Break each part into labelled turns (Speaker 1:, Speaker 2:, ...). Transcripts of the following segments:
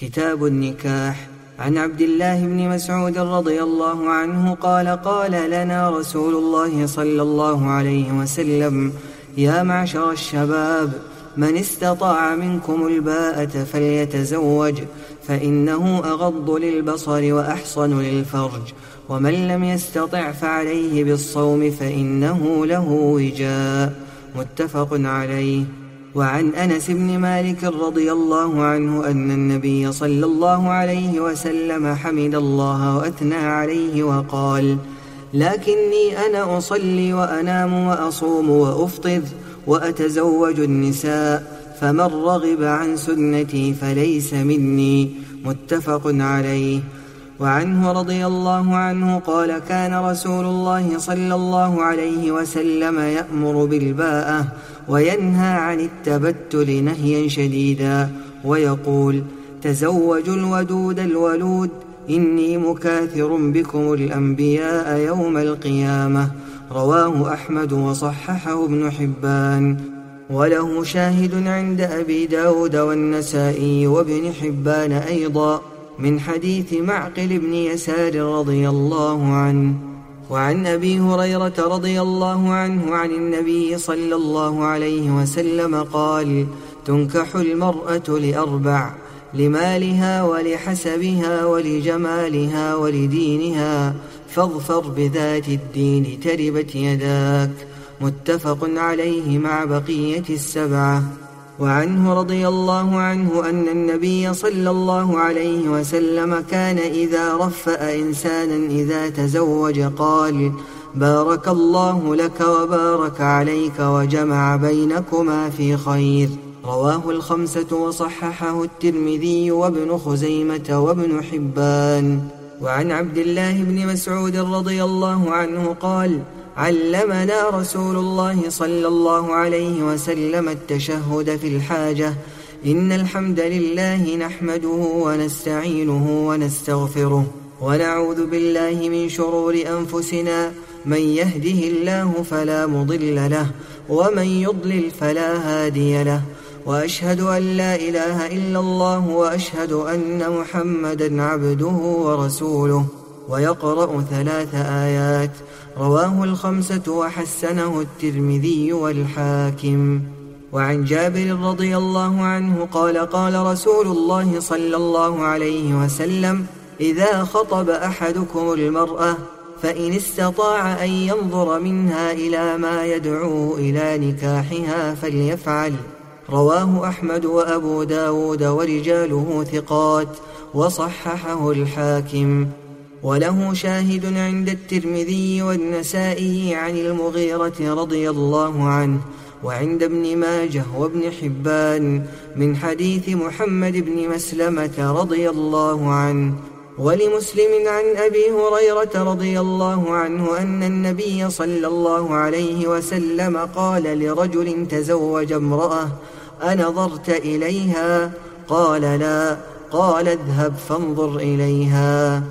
Speaker 1: كتاب النكاح. عن عبد الله بن مسعود رضي الله عنه قال قال لنا رسول الله صلى الله عليه وسلم يا معشر الشباب من استطاع منكم الباءة فليتزوج فإنه أغض للبصر وأحصن للفرج ومن لم يستطع فعليه بالصوم فإنه له وجاء. متفق عليه. وعن أنس بن مالك رضي الله عنه أن النبي صلى الله عليه وسلم حمد الله وأثنى عليه وقال لكني أنا أصلي وأنام وأصوم وأفطر وأتزوج النساء فمن رغب عن سنتي فليس مني. متفق عليه. وعنه رضي الله عنه قال كان رسول الله صلى الله عليه وسلم يأمر بالباءة وينهى عن التبتل نهيا شديدا ويقول تزوجوا الودود الولود إني مكاثر بكم الأنبياء يوم القيامة. رواه أحمد وصححه ابن حبان. وله شاهد عند أبي داود والنسائي وابن حبان أيضا. من حديث معقل بن يسار رضي الله عنه وعن أبي هريرة رضي الله عنه عن النبي صلى الله عليه وسلم قال تنكح المرأة لأربع لمالها ولحسبها ولجمالها ولدينها فاظفر بذات الدين تربت يداك. متفق عليه مع بقية السبعة. وعنه رضي الله عنه أن النبي صلى الله عليه وسلم كان إذا رفأ إنسانا إذا تزوج قال بارك الله لك وبارك عليك وجمع بينكما في خير رواه الخمسة وصححه الترمذي وابن خزيمة وابن حبان. وعن عبد الله بن مسعود رضي الله عنه قال علمنا رسول الله صلى الله عليه وسلم التشهد في الحاجة. إن الحمد لله نحمده ونستعينه ونستغفره ونعوذ بالله من شرور أنفسنا. من يهده الله فلا مضل له ومن يضلل فلا هادي له. وأشهد أن لا إله إلا الله وأشهد أن محمدا عبده ورسوله. ويقرأ ثلاث آيات. رواه الخمسة وحسنه الترمذي والحاكم. وعن جابر رضي الله عنه قال قال رسول الله صلى الله عليه وسلم إذا خطب أحدكم المرأة فإن استطاع أن ينظر منها إلى ما يدعو إلى نكاحها فليفعل. رواه أحمد وأبو داود ورجاله ثقات. وصححه الحاكم. وله شاهد عند الترمذي والنسائي عن المغيرة رضي الله عنه وعند ابن ماجه وابن حبان من حديث محمد بن مسلمة رضي الله عنه ولمسلم عن أبي هريرة رضي الله عنه أن النبي صلى الله عليه وسلم قال لرجل تزوج امرأة أنظرت إليها؟ قال لا. قال اذهب فانظر إليها.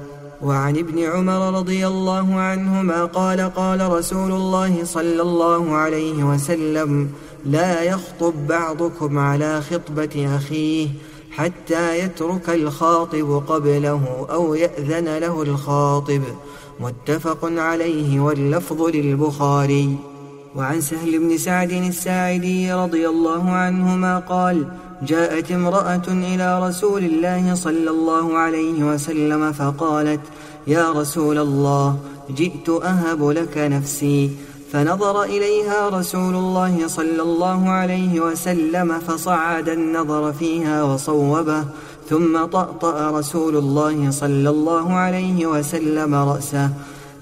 Speaker 1: وعن ابن عمر رضي الله عنهما قال قال رسول الله صلى الله عليه وسلم لا يخطب بعضكم على خطبة أخيه حتى يترك الخاطب قبله أو يأذن له الخاطب. متفق عليه واللفظ للبخاري. وعن سهل بن سعد الساعدي رضي الله عنهما قال جاءت امرأة إلى رسول الله صلى الله عليه وسلم فقالت يا رسول الله جئت أهب لك نفسي. فنظر إليها رسول الله صلى الله عليه وسلم فصعد النظر فيها وصوبه ثم طأطأ رسول الله صلى الله عليه وسلم رأسه.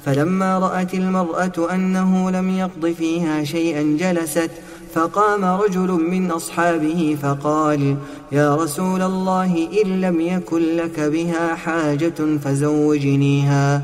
Speaker 1: فلما رأت المرأة أنه لم يقض فيها شيئا جلست فقام رجل من أصحابه فقال يا رسول الله إن لم يكن لك بها حاجة فزوجنيها.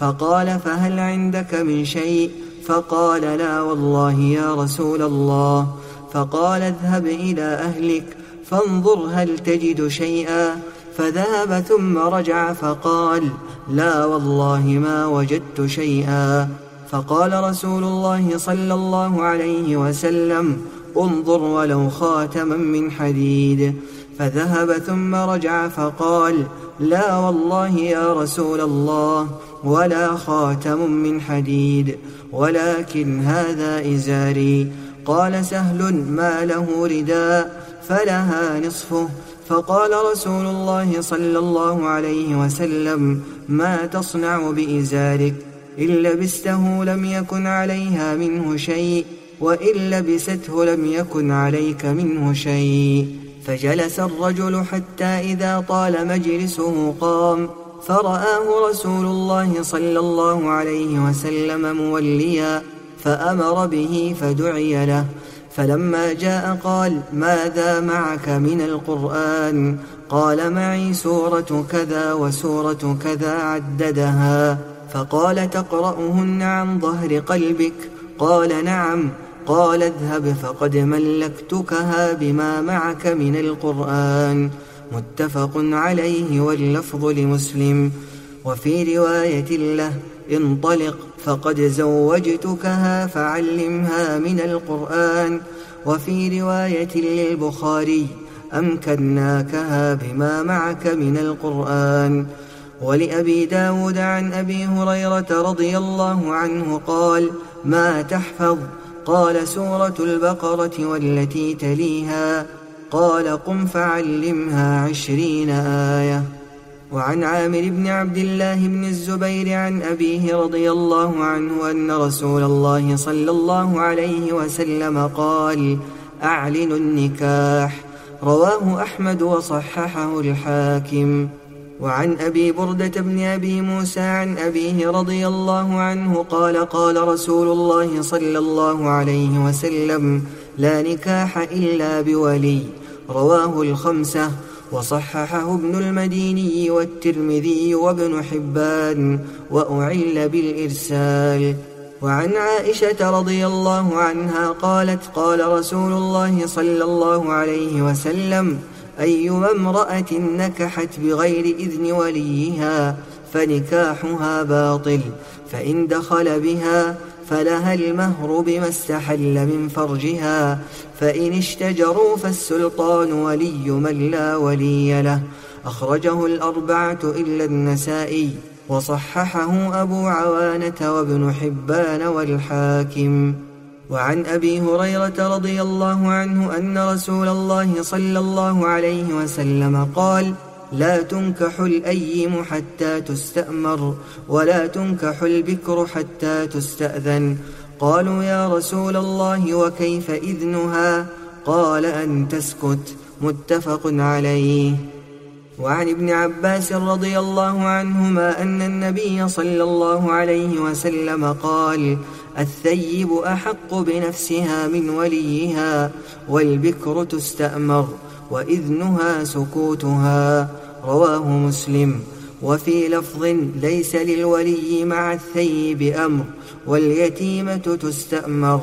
Speaker 1: فقال فهل عندك من شيء؟ فقال لا والله يا رسول الله. فقال اذهب إلى أهلك فانظر هل تجد شيئا. فذهب ثم رجع فقال لا والله ما وجدت شيئا. فقال رسول الله صلى الله عليه وسلم انظر ولو خاتما من حديد. فذهب ثم رجع فقال لا والله يا رسول الله ولا خاتم من حديد ولكن هذا إزاري. قال سهل ما له رداء فلها نصفه. فقال رسول الله صلى الله عليه وسلم ما تصنع بإزارك؟ إن لبسته لم يكن عليها منه شيء وإن لبسته لم يكن عليك منه شيء. فجلس الرجل حتى إذا طال مجلسه قام فرآه رسول الله صلى الله عليه وسلم موليا فأمر به فدعي له. فلما جاء قال ماذا معك من القرآن؟ قال معي سورة كذا وسورة كذا عددها. فقال تقرأهن عن ظهر قلبك؟ قال نعم. قال اذهب فقد ملكتكها بما معك من القرآن. متفق عليه واللفظ لمسلم. وفي رواية له انطلق فقد زوجتكها فعلمها من القرآن. وفي رواية للبخاري أمكناكها بما معك من القرآن. ولأبي داود عن أبي هريرة رضي الله عنه قال ما تحفظ؟ قال سورة البقرة والتي تليها. قال قم فعلمها عشرين آية. وعن عامر بن عبد الله بن الزبير عن أبيه رضي الله عنه أن رسول الله صلى الله عليه وسلم قال أعلنوا النكاح. رواه أحمد وصححه الحاكم. وعن أبي بردة بن أبي موسى عن أبيه رضي الله عنه قال قال رسول الله صلى الله عليه وسلم لا نكاح إلا بولي رواه الخمسة وصححه ابن المديني والترمذي وابن حبان وأعل بالإرسال. وعن عائشة رضي الله عنها قالت قال رسول الله صلى الله عليه وسلم أيما امرأة نكحت بغير إذن وليها فنكاحها باطل فإن دخل بها فلها المهر بما استحل من فرجها فإن اشتجروا فالسلطان ولي من لا ولي له. أخرجه الأربعة إلا النسائي وصححه أبو عوانة وابن حبان والحاكم. وعن أبي هريرة رضي الله عنه أن رسول الله صلى الله عليه وسلم قال لا تنكح الأيم حتى تستأمر ولا تنكح البكر حتى تستأذن. قالوا يا رسول الله وكيف إذنها؟ قال أن تسكت. متفق عليه. وعن ابن عباس رضي الله عنهما أن النبي صلى الله عليه وسلم قال الثيب أحق بنفسها من وليها والبكر تستأمر وإذنها سكوتها. رواه مسلم. وفي لفظ ليس للولي مع الثيب أمر واليتيمة تستأمر.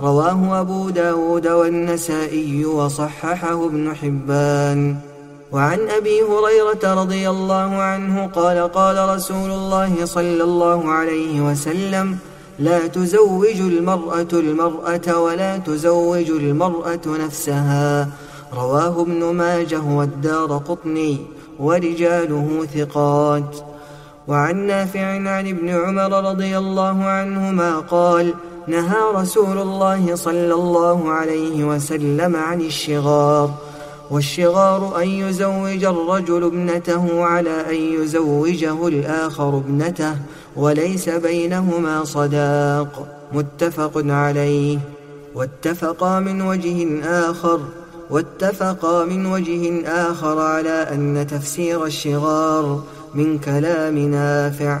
Speaker 1: رواه أبو داود والنسائي وصححه ابن حبان. وعن أبي هريرة رضي الله عنه قال قال رسول الله صلى الله عليه وسلم لا تزوج المرأة المرأة ولا تزوج المرأة نفسها. رواه ابن ماجه والدار قطني ورجاله ثقات. وعن نافع عن ابن عمر رضي الله عنهما قال نهى رسول الله صلى الله عليه وسلم عن الشغار. والشغار أن يزوج الرجل ابنته على أن يزوجه الآخر ابنته. وليس بينهما صداق. متفق عليه. واتفقا من وجه آخر. واتفقا من وجه آخر على أن تفسير الشغار من كلام نافع.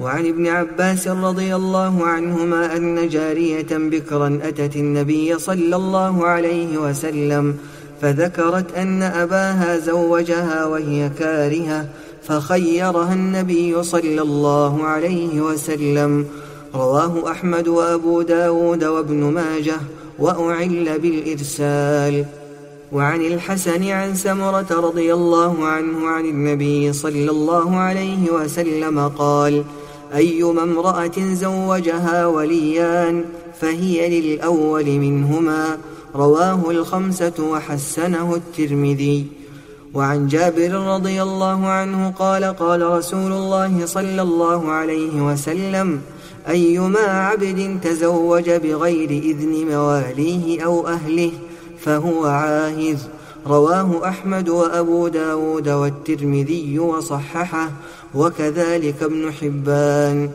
Speaker 1: وعن ابن عباس رضي الله عنهما أن جارية بكرا أتت النبي صلى الله عليه وسلم فذكرت أن أباها زوجها وهي كارهة فخيرها النبي صلى الله عليه وسلم. رواه أحمد وأبو داود وابن ماجه وأعل بالإرسال. وعن الحسن عن سمرة رضي الله عنه عن النبي صلى الله عليه وسلم قال أيما امرأة زوجها وليان فهي للأول منهما. رواه الخمسة وحسنه الترمذي. وعن جابر رضي الله عنه قال قال رسول الله صلى الله عليه وسلم أيما عبد تزوج بغير إذن مواليه أو أهله فهو عاهز. رواه أحمد وأبو داود والترمذي وصححه وكذلك ابن حبان.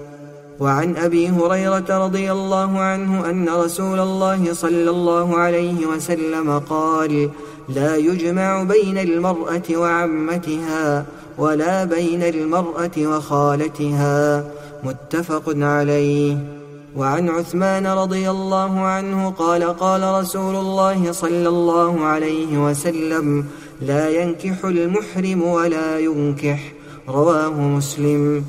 Speaker 1: وعن أبي هريرة رضي الله عنه أن رسول الله صلى الله عليه وسلم قال لا يجمع بين المرأة وعمتها ولا بين المرأة وخالتها. متفق عليه. وعن عثمان رضي الله عنه قال قال رسول الله صلى الله عليه وسلم لا ينكح المحرم ولا ينكح رواه مسلم.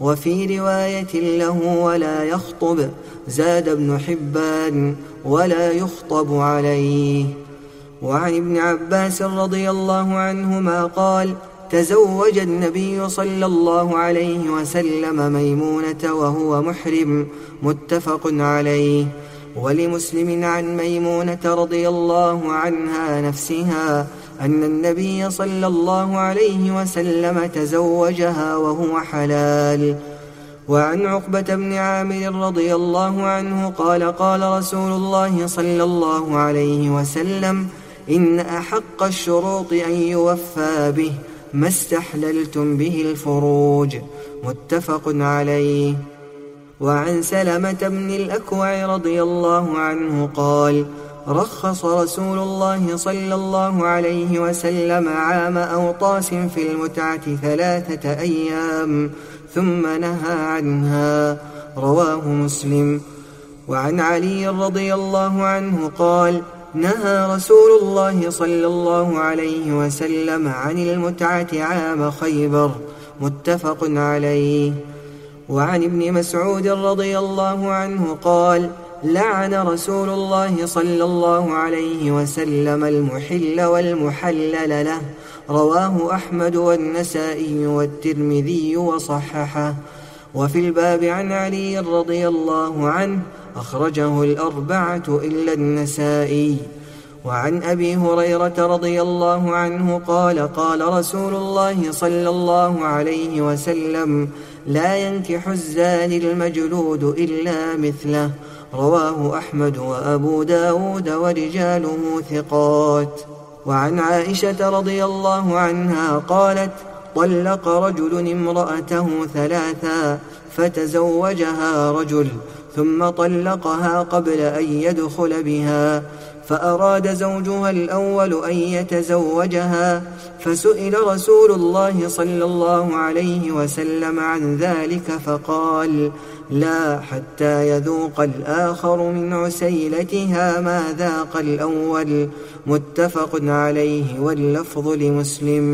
Speaker 1: وفي رواية له ولا يخطب زاد ابن حبان ولا يخطب عليه وعن ابن عباس رضي الله عنهما قال تزوج النبي صلى الله عليه وسلم ميمونة وهو محرم متفق عليه. ولمسلم عن ميمونة رضي الله عنها نفسها أن النبي صلى الله عليه وسلم تزوجها وهو حلال. وعن عقبة بن عامر رضي الله عنه قال قال رسول الله صلى الله عليه وسلم إن أحق الشروط أن يوفى به ما استحللتم به الفروج. متفق عليه. وعن سلمة بن الأكوع رضي الله عنه قال رخص رسول الله صلى الله عليه وسلم عام أوطاس في المتعة ثلاثة أيام ثم نهى عنها. رواه مسلم. وعن علي رضي الله عنه قال نهى رسول الله صلى الله عليه وسلم عن المتعة عام خيبر متفق عليه. وعن ابن مسعود رضي الله عنه قال لعن رسول الله صلى الله عليه وسلم المحل والمحلل له رواه أحمد والنسائي والترمذي وصححه. وفي الباب عن علي رضي الله عنه أخرجه الأربعة إلا النسائي. وعن أبي هريرة رضي الله عنه قال قال رسول الله صلى الله عليه وسلم لا ينكح الزاني المجلود إلا مثله. رواه أحمد وأبو داود ورجاله ثقات. وعن عائشة رضي الله عنها قالت طلق رجل امرأته ثلاثا فتزوجها رجل ثم طلقها قبل أن يدخل بها فأراد زوجها الأول أن يتزوجها فسئل رسول الله صلى الله عليه وسلم عن ذلك فقال لا حتى يذوق الآخر من عسيلتها ما ذاق الأول. متفق عليه واللفظ لمسلم.